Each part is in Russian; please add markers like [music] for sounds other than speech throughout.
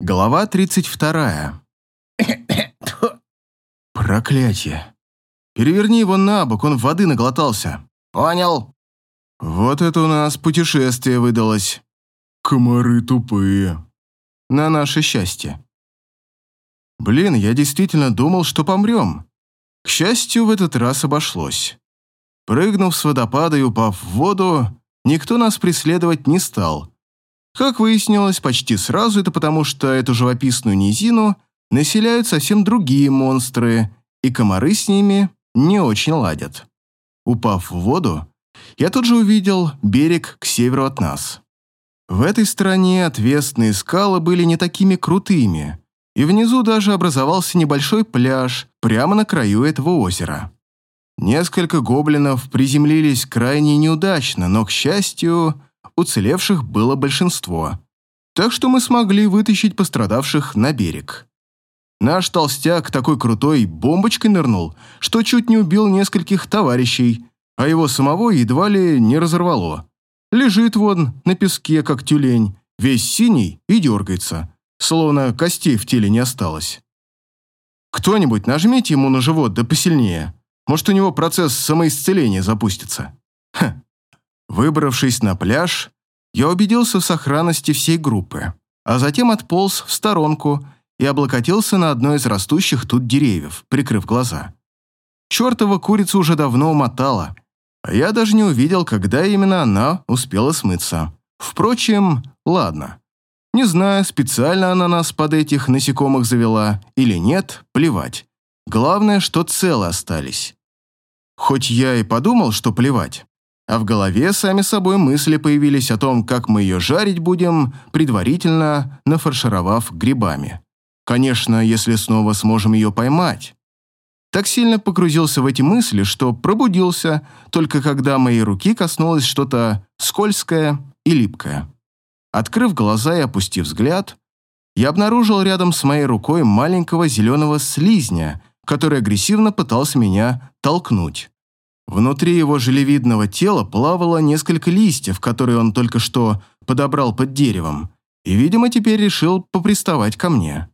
Глава 32. [coughs] Проклятие. Переверни его на бок, он воды наглотался. Понял. Вот это у нас путешествие выдалось. Комары тупые. На наше счастье. Блин, я действительно думал, что помрем. К счастью, в этот раз обошлось. Прыгнув с водопада и упав в воду, никто нас преследовать не стал. Как выяснилось, почти сразу это потому, что эту живописную низину населяют совсем другие монстры, и комары с ними не очень ладят. Упав в воду, я тут же увидел берег к северу от нас. В этой стороне отвесные скалы были не такими крутыми, и внизу даже образовался небольшой пляж прямо на краю этого озера. Несколько гоблинов приземлились крайне неудачно, но, к счастью, уцелевших было большинство, так что мы смогли вытащить пострадавших на берег. Наш толстяк такой крутой бомбочкой нырнул, что чуть не убил нескольких товарищей, а его самого едва ли не разорвало. Лежит вон на песке, как тюлень, весь синий и дергается, словно костей в теле не осталось. Кто-нибудь нажмите ему на живот да посильнее. Может, у него процесс самоисцеления запустится. Ха. Выбравшись на пляж, я убедился в сохранности всей группы, а затем отполз в сторонку и облокотился на одно из растущих тут деревьев, прикрыв глаза. Чертова курица уже давно умотала, а я даже не увидел, когда именно она успела смыться. Впрочем, ладно. Не знаю, специально она нас под этих насекомых завела или нет, плевать. Главное, что целы остались. Хоть я и подумал, что плевать, а в голове сами собой мысли появились о том, как мы ее жарить будем, предварительно нафаршировав грибами. Конечно, если снова сможем ее поймать. Так сильно погрузился в эти мысли, что пробудился, только когда моей руки коснулось что-то скользкое и липкое. Открыв глаза и опустив взгляд, я обнаружил рядом с моей рукой маленького зеленого слизня, который агрессивно пытался меня толкнуть. Внутри его желевидного тела плавало несколько листьев, которые он только что подобрал под деревом, и, видимо, теперь решил поприставать ко мне.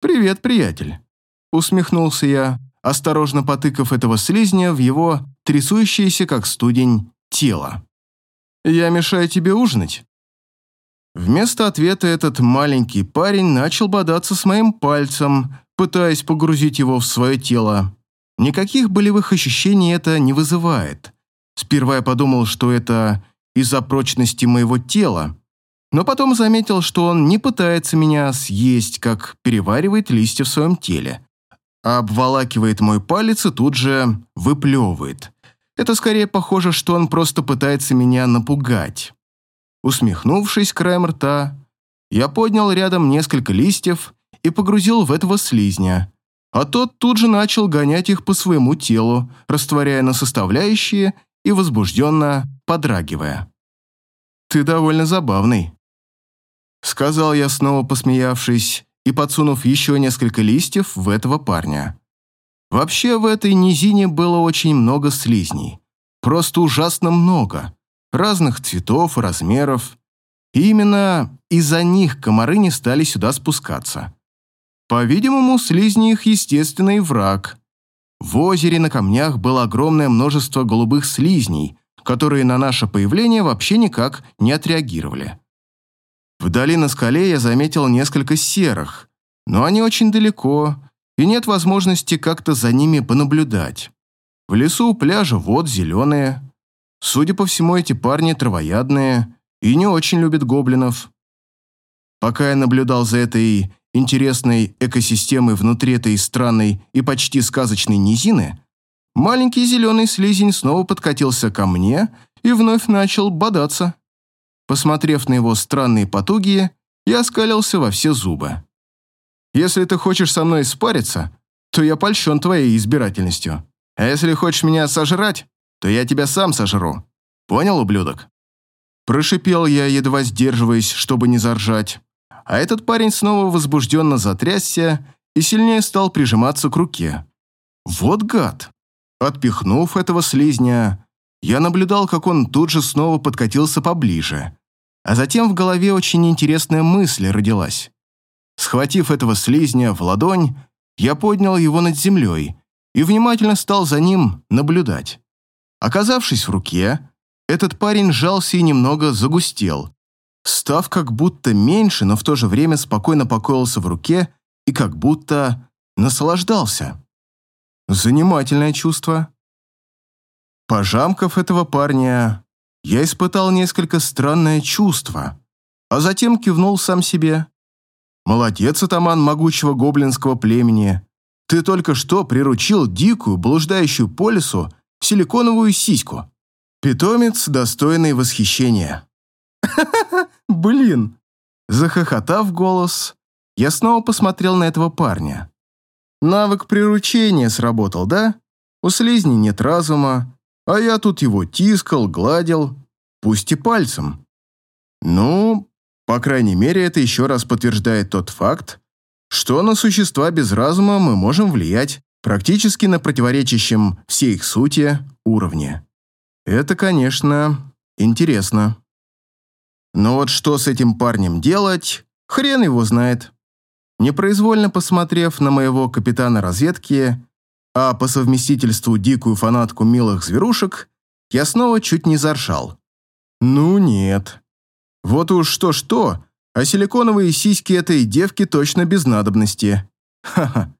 «Привет, приятель», — усмехнулся я, осторожно потыкав этого слизня в его трясущееся, как студень, тело. «Я мешаю тебе ужинать?» Вместо ответа этот маленький парень начал бодаться с моим пальцем, пытаясь погрузить его в свое тело. Никаких болевых ощущений это не вызывает. Сперва я подумал, что это из-за прочности моего тела, но потом заметил, что он не пытается меня съесть, как переваривает листья в своем теле, а обволакивает мой палец и тут же выплевывает. Это скорее похоже, что он просто пытается меня напугать. Усмехнувшись краем рта, я поднял рядом несколько листьев и погрузил в этого слизня, а тот тут же начал гонять их по своему телу, растворяя на составляющие и возбужденно подрагивая. «Ты довольно забавный», — сказал я, снова посмеявшись и подсунув еще несколько листьев в этого парня. Вообще в этой низине было очень много слизней. Просто ужасно много. Разных цветов размеров. И именно из-за них комары не стали сюда спускаться. По-видимому, слизни их естественный враг. В озере на камнях было огромное множество голубых слизней, которые на наше появление вообще никак не отреагировали. Вдали на скале я заметил несколько серых, но они очень далеко, и нет возможности как-то за ними понаблюдать. В лесу у пляжа вот зеленые. Судя по всему, эти парни травоядные и не очень любят гоблинов. Пока я наблюдал за этой интересной экосистемы внутри этой странной и почти сказочной низины, маленький зеленый слизень снова подкатился ко мне и вновь начал бодаться. Посмотрев на его странные потуги, я оскалился во все зубы. «Если ты хочешь со мной спариться, то я польщен твоей избирательностью. А если хочешь меня сожрать, то я тебя сам сожру. Понял, ублюдок?» Прошипел я, едва сдерживаясь, чтобы не заржать а этот парень снова возбужденно затрясся и сильнее стал прижиматься к руке. Вот гад! Отпихнув этого слизня, я наблюдал, как он тут же снова подкатился поближе. А затем в голове очень интересная мысль родилась. Схватив этого слизня в ладонь, я поднял его над землей и внимательно стал за ним наблюдать. Оказавшись в руке, этот парень сжался и немного загустел, став как будто меньше, но в то же время спокойно покоился в руке и как будто наслаждался. Занимательное чувство. Пожамков этого парня, я испытал несколько странное чувство, а затем кивнул сам себе. «Молодец, атаман могучего гоблинского племени. Ты только что приручил дикую, блуждающую по лесу, силиконовую сиську. Питомец, достойный восхищения». [laughs] блин!» Захохотав голос, я снова посмотрел на этого парня. Навык приручения сработал, да? У слизни нет разума, а я тут его тискал, гладил, пусть и пальцем. Ну, по крайней мере, это еще раз подтверждает тот факт, что на существа без разума мы можем влиять практически на противоречащем всей их сути уровне. Это, конечно, интересно. Но вот что с этим парнем делать, хрен его знает. Непроизвольно посмотрев на моего капитана разведки, а по совместительству дикую фанатку милых зверушек, я снова чуть не заржал. Ну нет. Вот уж что-что, а силиконовые сиськи этой девки точно без надобности. Ха-ха.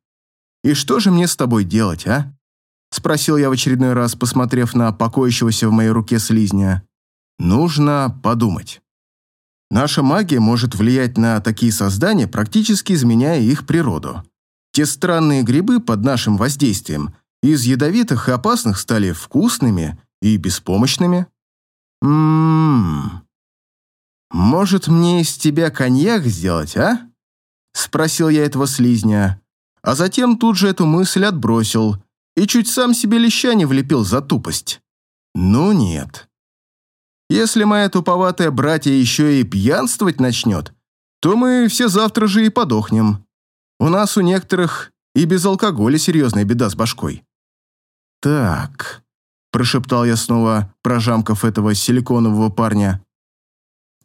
И что же мне с тобой делать, а? Спросил я в очередной раз, посмотрев на покоящегося в моей руке слизня. Нужно подумать. Наша магия может влиять на такие создания, практически изменяя их природу. Те странные грибы под нашим воздействием из ядовитых и опасных стали вкусными и беспомощными. Ммм. Может, мне из тебя коньяк сделать, а? Спросил я этого слизня, а затем тут же эту мысль отбросил и чуть сам себе леща не влепил за тупость. Ну нет. Если моя туповатая братья еще и пьянствовать начнет, то мы все завтра же и подохнем. У нас у некоторых и без алкоголя серьезная беда с башкой. Так, прошептал я снова, прожамков этого силиконового парня.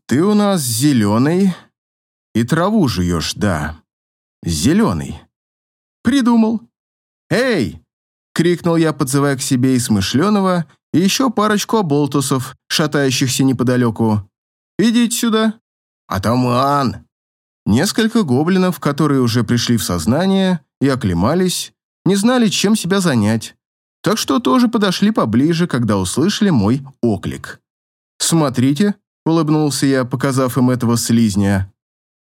Ты у нас зеленый и траву жуешь, да. Зеленый. Придумал. Эй! Крикнул я, подзывая к себе и смышленого, и еще парочку оболтусов, шатающихся неподалеку. «Идите сюда!» «Атаман!» Несколько гоблинов, которые уже пришли в сознание и оклемались, не знали, чем себя занять, так что тоже подошли поближе, когда услышали мой оклик. «Смотрите», — улыбнулся я, показав им этого слизня.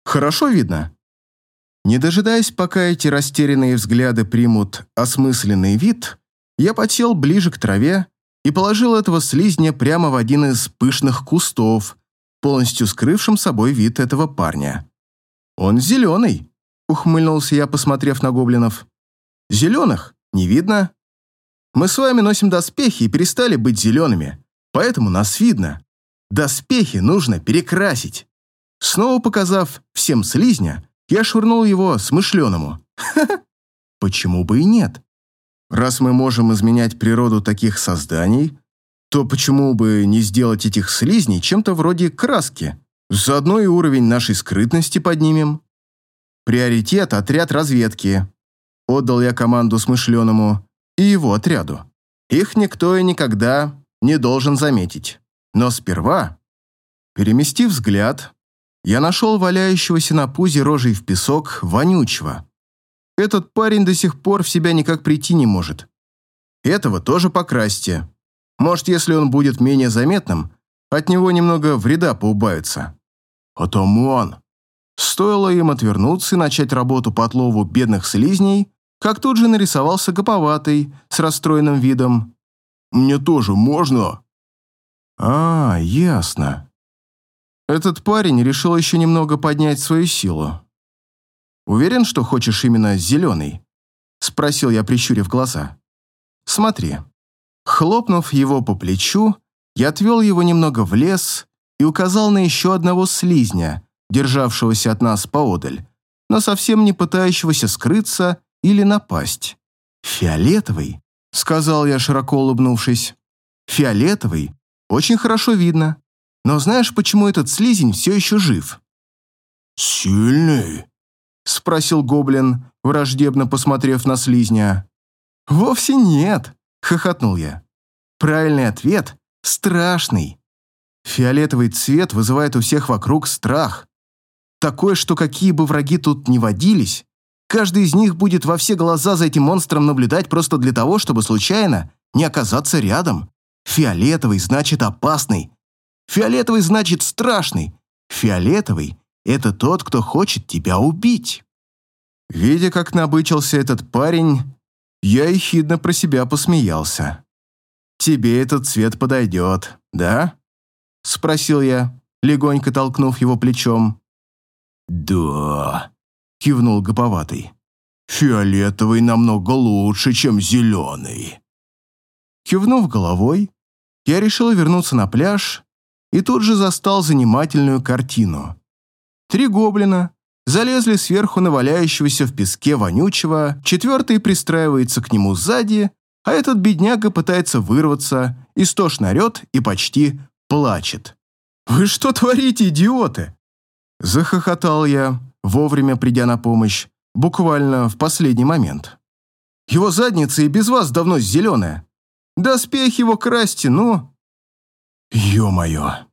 «Хорошо видно?» Не дожидаясь, пока эти растерянные взгляды примут осмысленный вид, я подсел ближе к траве и положил этого слизня прямо в один из пышных кустов, полностью скрывшим собой вид этого парня. «Он зеленый», — ухмыльнулся я, посмотрев на гоблинов. «Зеленых не видно. Мы с вами носим доспехи и перестали быть зелеными, поэтому нас видно. Доспехи нужно перекрасить». Снова показав всем слизня, я швырнул его смышленому. Ха-ха, почему бы и нет? Раз мы можем изменять природу таких созданий, то почему бы не сделать этих слизней чем-то вроде краски? Заодно и уровень нашей скрытности поднимем. Приоритет – отряд разведки. Отдал я команду смышленому и его отряду. Их никто и никогда не должен заметить. Но сперва, переместив взгляд, я нашел валяющегося на пузе рожей в песок вонючего. Этот парень до сих пор в себя никак прийти не может. Этого тоже покрасьте. Может, если он будет менее заметным, от него немного вреда поубавится. Атаман! Стоило им отвернуться и начать работу по отлову бедных слизней, как тут же нарисовался гоповатый, с расстроенным видом. «Мне тоже можно?» «А, ясно. Этот парень решил еще немного поднять свою силу. Уверен, что хочешь именно зеленый?» Спросил я, прищурив глаза. «Смотри». Хлопнув его по плечу, я отвел его немного в лес и указал на еще одного слизня, державшегося от нас поодаль, но совсем не пытающегося скрыться или напасть. «Фиолетовый», — сказал я, широко улыбнувшись. «Фиолетовый. Очень хорошо видно. Но знаешь, почему этот слизень все еще жив?» «Сильный», спросил гоблин, враждебно посмотрев на слизня. «Вовсе нет», — хохотнул я. «Правильный ответ — страшный. Фиолетовый цвет вызывает у всех вокруг страх. Такой, что какие бы враги тут ни водились, каждый из них будет во все глаза за этим монстром наблюдать просто для того, чтобы случайно не оказаться рядом. Фиолетовый значит опасный. Фиолетовый значит страшный. Фиолетовый — это тот, кто хочет тебя убить. Видя, как набычился этот парень, я ехидно про себя посмеялся. «Тебе этот цвет подойдет, да?» — спросил я, легонько толкнув его плечом. «Да», — кивнул гоповатый. «Фиолетовый намного лучше, чем зеленый». Кивнув головой, я решил вернуться на пляж и тут же застал занимательную картину. Три гоблина залезли сверху на валяющегося в песке вонючего, четвертый пристраивается к нему сзади, а этот бедняга пытается вырваться, истошно орет и почти плачет. «Вы что творите, идиоты?» Захохотал я, вовремя придя на помощь, буквально в последний момент. «Его задница и без вас давно зеленая. Доспех его красьте, ну...» «Ё-моё!»